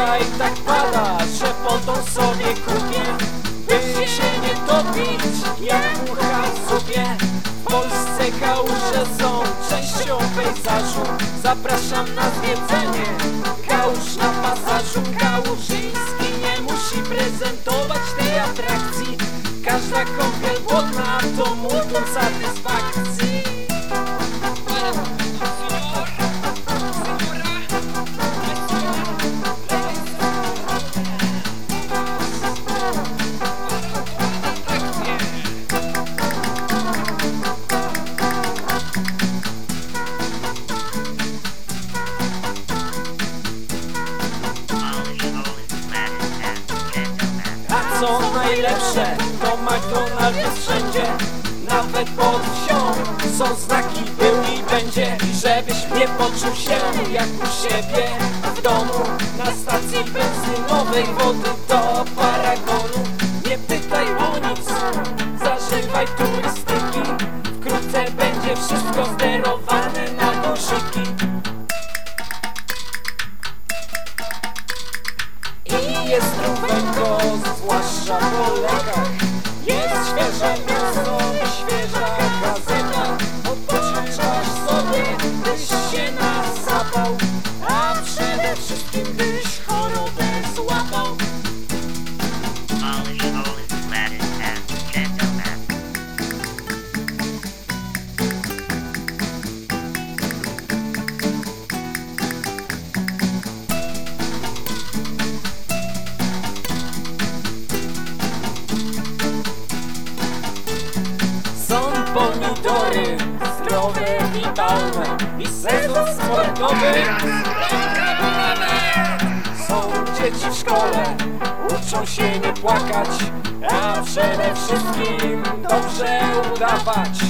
dzisiaj tak pada, że potą sobie kupię. By się nie topić jak mucha w zupie. W Polsce kałuże są częścią pejzażu Zapraszam na zwiedzenie Kałuż na pasażu. Kałużyński nie musi prezentować tej atrakcji. Każda kąpiel wodna to multum najlepsze, to McDonald's jest wszędzie. Nawet pod wsią są znaki był i będzie. Żebyś nie poczuł się jak u siebie. W domu Na stacji benzynowej wody do paragonu Nie pytaj o nic, zażywaj turystyki. Wkrótce będzie wszystko sterowane jest równego, zwłaszcza po lekach witalne I sezon sportowy. Są dzieci w szkole, uczą się nie płakać A przede wszystkim dobrze udawać